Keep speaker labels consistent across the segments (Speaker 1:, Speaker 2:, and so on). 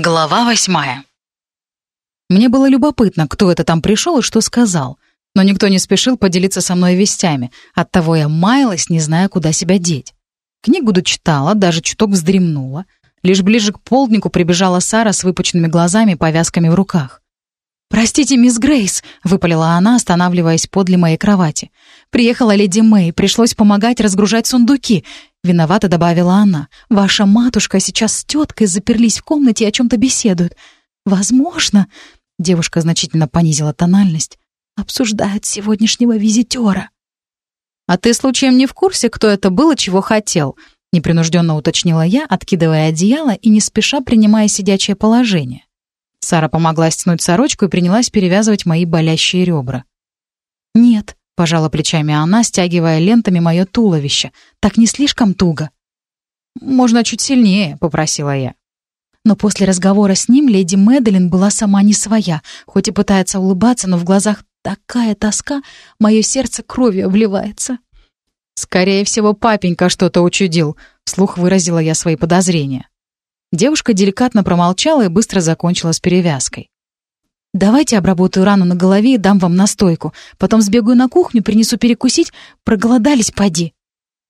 Speaker 1: Глава восьмая. Мне было любопытно, кто это там пришел и что сказал, но никто не спешил поделиться со мной вестями, оттого я маялась, не зная, куда себя деть. Книгу дочитала, даже чуток вздремнула. Лишь ближе к полднику прибежала Сара с выпученными глазами и повязками в руках. «Простите, мисс Грейс», — выпалила она, останавливаясь подле моей кровати. «Приехала леди Мэй, пришлось помогать разгружать сундуки. Виновато добавила она. «Ваша матушка сейчас с теткой заперлись в комнате и о чем-то беседуют. Возможно...» Девушка значительно понизила тональность. «Обсуждают сегодняшнего визитера». «А ты случаем не в курсе, кто это был и чего хотел?» Непринужденно уточнила я, откидывая одеяло и не спеша принимая сидячее положение. Сара помогла стянуть сорочку и принялась перевязывать мои болящие ребра. «Нет», Пожала плечами она, стягивая лентами мое туловище. «Так не слишком туго?» «Можно чуть сильнее», — попросила я. Но после разговора с ним леди Мэдалин была сама не своя, хоть и пытается улыбаться, но в глазах такая тоска, мое сердце кровью обливается. «Скорее всего, папенька что-то учудил», — вслух выразила я свои подозрения. Девушка деликатно промолчала и быстро закончила с перевязкой. «Давайте обработаю рану на голове и дам вам настойку. Потом сбегаю на кухню, принесу перекусить. Проголодались, поди».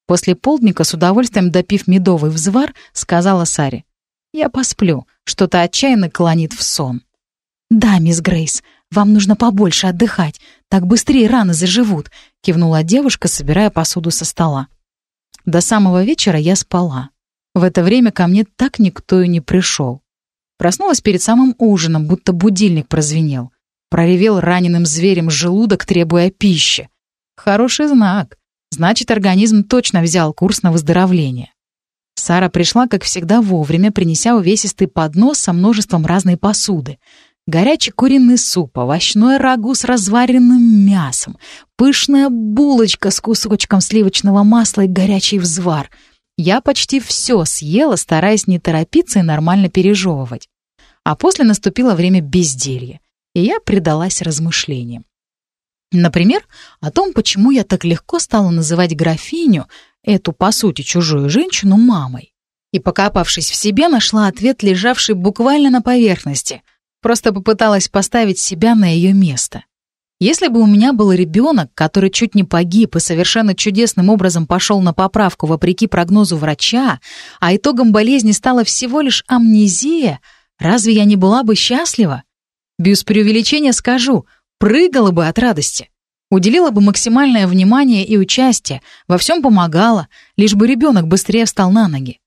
Speaker 1: После полдника, с удовольствием допив медовый взвар, сказала Саре. «Я посплю. Что-то отчаянно клонит в сон». «Да, мисс Грейс, вам нужно побольше отдыхать. Так быстрее раны заживут», — кивнула девушка, собирая посуду со стола. До самого вечера я спала. В это время ко мне так никто и не пришел. Проснулась перед самым ужином, будто будильник прозвенел. Проревел раненым зверем желудок, требуя пищи. Хороший знак. Значит, организм точно взял курс на выздоровление. Сара пришла, как всегда, вовремя, принеся увесистый поднос со множеством разной посуды. Горячий куриный суп, овощное рагу с разваренным мясом, пышная булочка с кусочком сливочного масла и горячий взвар — я почти все съела, стараясь не торопиться и нормально пережевывать. А после наступило время безделья, и я предалась размышлениям. Например, о том, почему я так легко стала называть графиню, эту, по сути, чужую женщину, мамой. И, покопавшись в себе, нашла ответ, лежавший буквально на поверхности. Просто попыталась поставить себя на ее место. Если бы у меня был ребенок, который чуть не погиб и совершенно чудесным образом пошел на поправку вопреки прогнозу врача, а итогом болезни стала всего лишь амнезия, разве я не была бы счастлива? Без преувеличения скажу, прыгала бы от радости. Уделила бы максимальное внимание и участие, во всем помогала, лишь бы ребенок быстрее встал на ноги.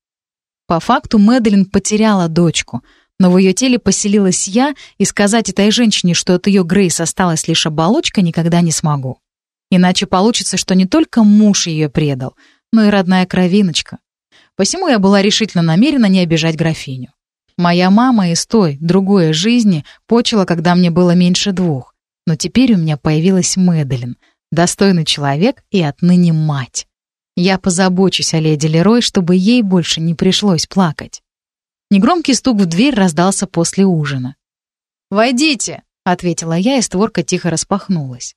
Speaker 1: По факту Мэдалин потеряла дочку — но в ее теле поселилась я, и сказать этой женщине, что от ее Грейс осталась лишь оболочка, никогда не смогу. Иначе получится, что не только муж ее предал, но и родная кровиночка. Посему я была решительно намерена не обижать графиню. Моя мама из той, другой жизни почила, когда мне было меньше двух. Но теперь у меня появилась Мэдалин, достойный человек и отныне мать. Я позабочусь о леди Лерой, чтобы ей больше не пришлось плакать. Негромкий стук в дверь раздался после ужина. «Войдите!» — ответила я, и створка тихо распахнулась.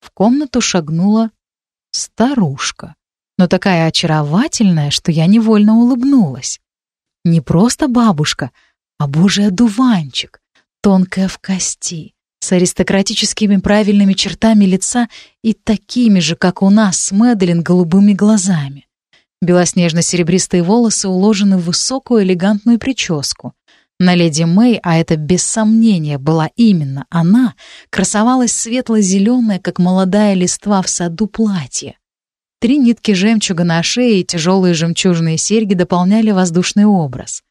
Speaker 1: В комнату шагнула старушка, но такая очаровательная, что я невольно улыбнулась. Не просто бабушка, а божий одуванчик, тонкая в кости, с аристократическими правильными чертами лица и такими же, как у нас с Мэдалин, голубыми глазами. Белоснежно-серебристые волосы уложены в высокую элегантную прическу. На леди Мэй, а это без сомнения была именно она, красовалась светло-зеленое, как молодая листва в саду, платье. Три нитки жемчуга на шее и тяжелые жемчужные серьги дополняли воздушный образ.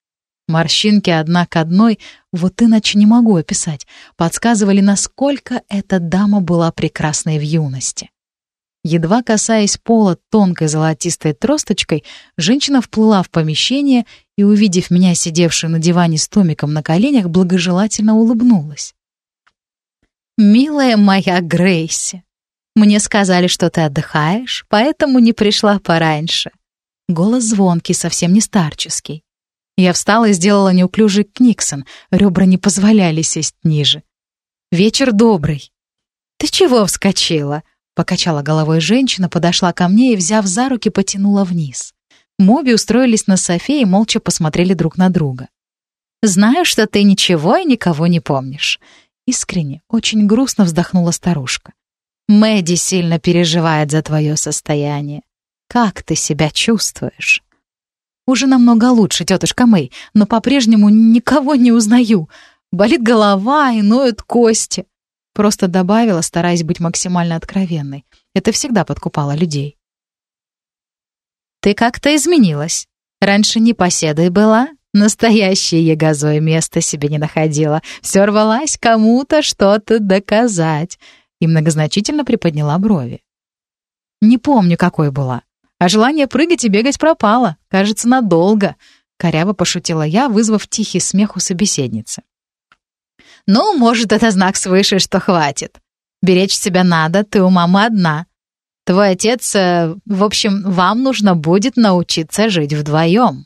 Speaker 1: Морщинки одна к одной, вот иначе не могу описать, подсказывали, насколько эта дама была прекрасной в юности. Едва касаясь пола тонкой золотистой тросточкой, женщина вплыла в помещение и, увидев меня, сидевшую на диване с томиком на коленях, благожелательно улыбнулась. «Милая моя Грейси, мне сказали, что ты отдыхаешь, поэтому не пришла пораньше». Голос звонкий, совсем не старческий. Я встала и сделала неуклюжий книксон, ребра не позволяли сесть ниже. «Вечер добрый». «Ты чего вскочила?» Покачала головой женщина, подошла ко мне и, взяв за руки, потянула вниз. Моби устроились на софе и молча посмотрели друг на друга. Знаю, что ты ничего и никого не помнишь». Искренне, очень грустно вздохнула старушка. «Мэдди сильно переживает за твое состояние. Как ты себя чувствуешь?» «Уже намного лучше, тетушка Мэй, но по-прежнему никого не узнаю. Болит голова и ноют кости». Просто добавила, стараясь быть максимально откровенной. Это всегда подкупало людей. «Ты как-то изменилась. Раньше не поседой была, настоящее ягозое место себе не находила. Все рвалась кому-то что-то доказать». И многозначительно приподняла брови. «Не помню, какой была. А желание прыгать и бегать пропало. Кажется, надолго», — коряво пошутила я, вызвав тихий смех у собеседницы. Ну, может, это знак свыше, что хватит. Беречь себя надо, ты у мамы одна. Твой отец... Э, в общем, вам нужно будет научиться жить вдвоем».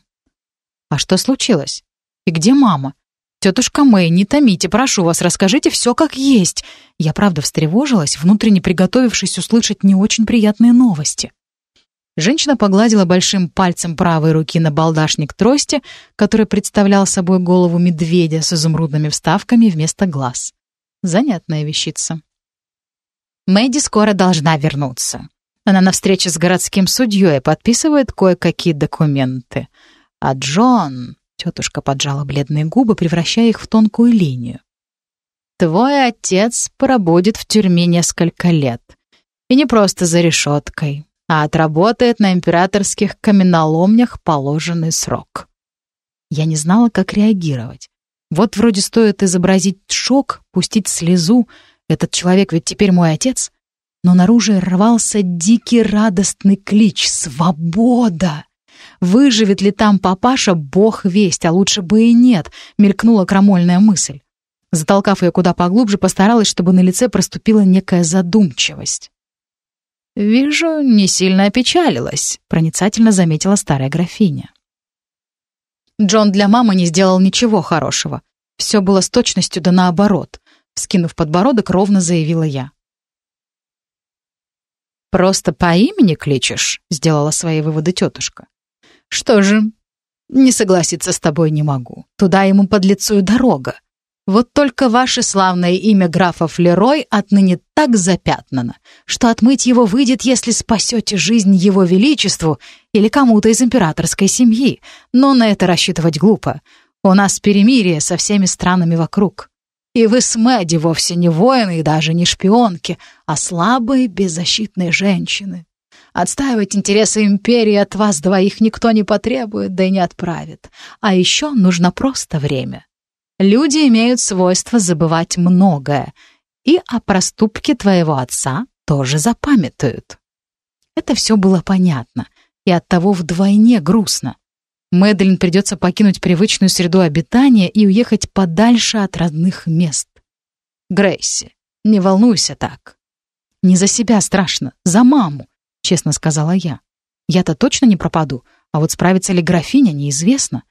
Speaker 1: «А что случилось? И где мама?» «Тетушка Мэй, не томите, прошу вас, расскажите все как есть». Я правда встревожилась, внутренне приготовившись услышать не очень приятные новости. Женщина погладила большим пальцем правой руки на балдашник трости, который представлял собой голову медведя с изумрудными вставками вместо глаз. Занятная вещица. Мэдди скоро должна вернуться. Она на встрече с городским судьей подписывает кое-какие документы. А Джон... Тетушка поджала бледные губы, превращая их в тонкую линию. «Твой отец пробудет в тюрьме несколько лет. И не просто за решеткой а отработает на императорских каменоломнях положенный срок. Я не знала, как реагировать. Вот вроде стоит изобразить шок, пустить слезу. Этот человек ведь теперь мой отец. Но наружу рвался дикий радостный клич «Свобода!». Выживет ли там папаша, бог весть, а лучше бы и нет, мелькнула крамольная мысль. Затолкав ее куда поглубже, постаралась, чтобы на лице проступила некая задумчивость. «Вижу, не сильно опечалилась», — проницательно заметила старая графиня. Джон для мамы не сделал ничего хорошего. Все было с точностью да наоборот. Скинув подбородок, ровно заявила я. «Просто по имени кличешь?» — сделала свои выводы тетушка. «Что же, не согласиться с тобой не могу. Туда ему под лицу дорога. Вот только ваше славное имя графа Флерой отныне так запятнано, что отмыть его выйдет, если спасете жизнь его величеству или кому-то из императорской семьи, но на это рассчитывать глупо. У нас перемирие со всеми странами вокруг. И вы с Мэдди вовсе не воины и даже не шпионки, а слабые беззащитные женщины. Отстаивать интересы империи от вас двоих никто не потребует, да и не отправит. А еще нужно просто время. Люди имеют свойство забывать многое, и о проступке твоего отца тоже запамятуют. Это все было понятно, и оттого вдвойне грустно. Мэдлин придется покинуть привычную среду обитания и уехать подальше от родных мест. Грейси, не волнуйся так. Не за себя страшно, за маму, честно сказала я. Я-то точно не пропаду, а вот справится ли графиня, неизвестно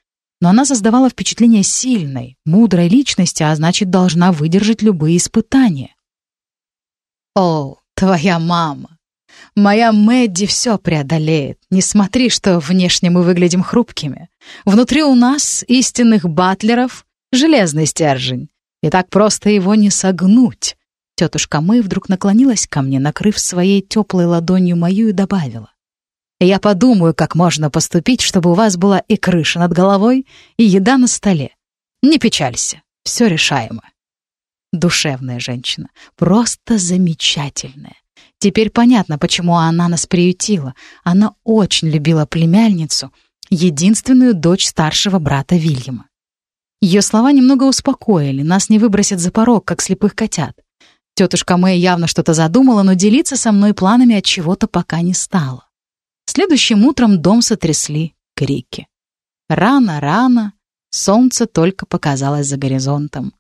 Speaker 1: но она создавала впечатление сильной, мудрой личности, а значит, должна выдержать любые испытания. «О, твоя мама! Моя Мэдди все преодолеет. Не смотри, что внешне мы выглядим хрупкими. Внутри у нас, истинных батлеров, железный стержень. И так просто его не согнуть». Тетушка Мэй вдруг наклонилась ко мне, накрыв своей теплой ладонью мою и добавила. Я подумаю, как можно поступить, чтобы у вас была и крыша над головой, и еда на столе. Не печалься, все решаемо. Душевная женщина, просто замечательная. Теперь понятно, почему она нас приютила. Она очень любила племянницу, единственную дочь старшего брата Вильяма. Ее слова немного успокоили, нас не выбросят за порог, как слепых котят. Тетушка Мэй явно что-то задумала, но делиться со мной планами от чего-то пока не стала. Следующим утром дом сотрясли крики. Рано-рано солнце только показалось за горизонтом.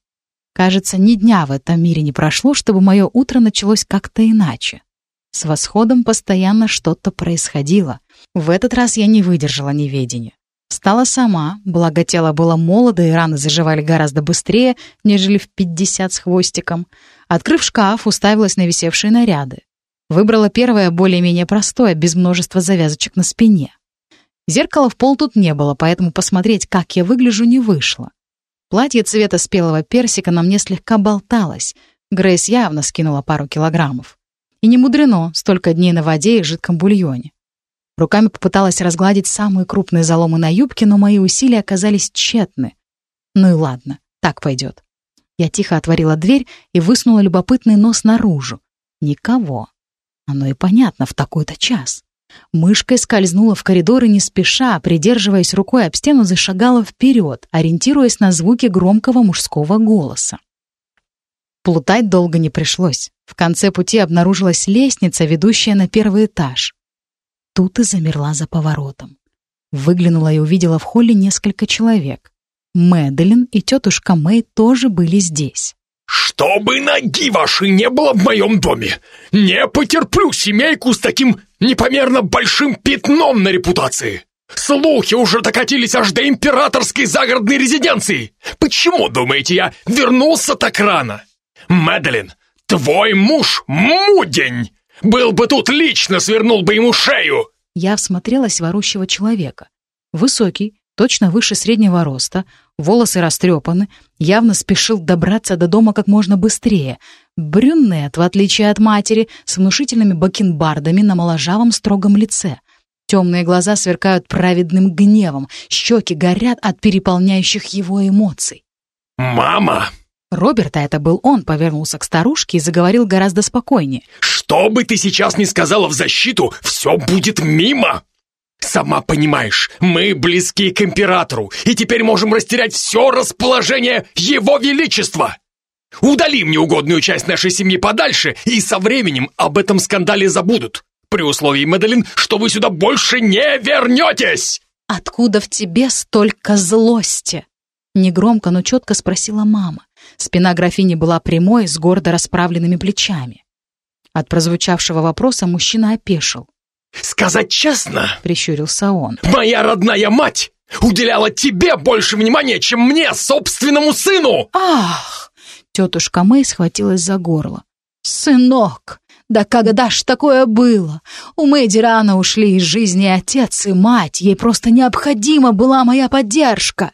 Speaker 1: Кажется, ни дня в этом мире не прошло, чтобы мое утро началось как-то иначе. С восходом постоянно что-то происходило. В этот раз я не выдержала неведения. Встала сама, благо тело было молодо и раны заживали гораздо быстрее, нежели в пятьдесят с хвостиком. Открыв шкаф, уставилась на висевшие наряды. Выбрала первое, более-менее простое, без множества завязочек на спине. Зеркала в пол тут не было, поэтому посмотреть, как я выгляжу, не вышло. Платье цвета спелого персика на мне слегка болталось. Грейс явно скинула пару килограммов. И не мудрено, столько дней на воде и жидком бульоне. Руками попыталась разгладить самые крупные заломы на юбке, но мои усилия оказались тщетны. Ну и ладно, так пойдет. Я тихо отворила дверь и высунула любопытный нос наружу. Никого. Оно и понятно, в такой-то час. Мышкой скользнула в коридор и не спеша, придерживаясь рукой об стену, зашагала вперед, ориентируясь на звуки громкого мужского голоса. Плутать долго не пришлось. В конце пути обнаружилась лестница, ведущая на первый этаж. Тут и замерла за поворотом. Выглянула и увидела в холле несколько человек. Мэдлин и тетушка Мэй тоже были здесь.
Speaker 2: «Чтобы ноги вашей не было в моем доме! Не потерплю семейку с таким непомерно большим пятном на репутации! Слухи уже докатились аж до императорской загородной резиденции! Почему, думаете, я вернулся так рано? Мэдлин, твой муж — мудень! Был бы тут лично, свернул бы ему шею!»
Speaker 1: Я всмотрелась в орущего человека. Высокий, точно выше среднего роста, волосы растрепаны, явно спешил добраться до дома как можно быстрее. Брюнет, в отличие от матери, с внушительными бакенбардами на моложавом строгом лице. Темные глаза сверкают праведным гневом, щеки горят от переполняющих его эмоций.
Speaker 2: «Мама!»
Speaker 1: Роберт, а это был он, повернулся к старушке и заговорил гораздо спокойнее.
Speaker 2: «Что бы ты сейчас ни сказала в защиту, все будет мимо!» «Сама понимаешь, мы близки к императору, и теперь можем растерять все расположение его величества!» Удалим неугодную часть нашей семьи подальше, и со временем об этом скандале забудут. При условии, Мэдалин, что вы сюда больше не вернетесь!»
Speaker 1: «Откуда в тебе столько злости?» Негромко, но четко спросила мама. Спина графини была прямой, с гордо расправленными плечами. От прозвучавшего вопроса мужчина опешил.
Speaker 2: «Сказать честно?»
Speaker 1: — прищурился он.
Speaker 2: «Моя родная мать уделяла тебе больше внимания, чем мне, собственному сыну!»
Speaker 1: «Ах!» — тетушка Мэй схватилась за горло. «Сынок, да когда ж такое было? У Мэдди рано ушли из жизни отец и мать. Ей просто необходима была моя поддержка».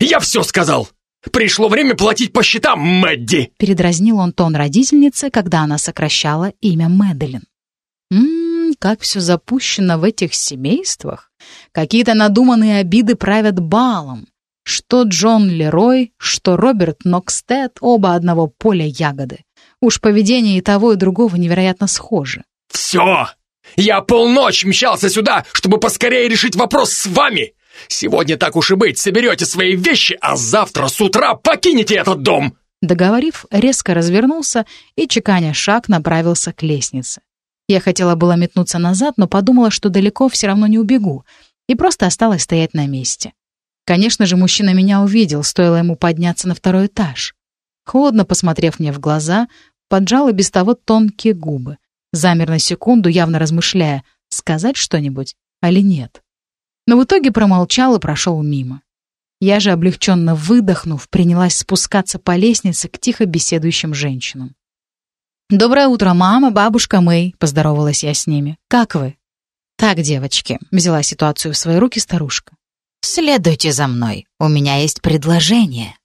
Speaker 2: «Я все сказал! Пришло время платить по счетам, Мэдди!»
Speaker 1: Передразнил он тон родительницы, когда она сокращала имя Мэдалин. Ммм, как все запущено в этих семействах. Какие-то надуманные обиды правят балом. Что Джон Лерой, что Роберт Нокстед, оба одного поля ягоды. Уж поведение и того, и другого невероятно схожи.
Speaker 2: «Все! Я полночь мчался сюда, чтобы поскорее решить вопрос с вами! Сегодня, так уж и быть, соберете свои вещи, а завтра с утра покинете этот дом!»
Speaker 1: Договорив, резко развернулся и, чеканя шаг, направился к лестнице. Я хотела было метнуться назад, но подумала, что далеко все равно не убегу, и просто осталась стоять на месте. Конечно же, мужчина меня увидел, стоило ему подняться на второй этаж. Холодно посмотрев мне в глаза, поджал и без того тонкие губы. Замер на секунду, явно размышляя, сказать что-нибудь или нет. Но в итоге промолчал и прошел мимо. Я же, облегченно выдохнув, принялась спускаться по лестнице к тихо беседующим женщинам. «Доброе утро, мама, бабушка Мэй», — поздоровалась я с ними. «Как вы?» «Так, девочки», — взяла ситуацию в свои руки старушка.
Speaker 3: «Следуйте за мной, у меня есть предложение».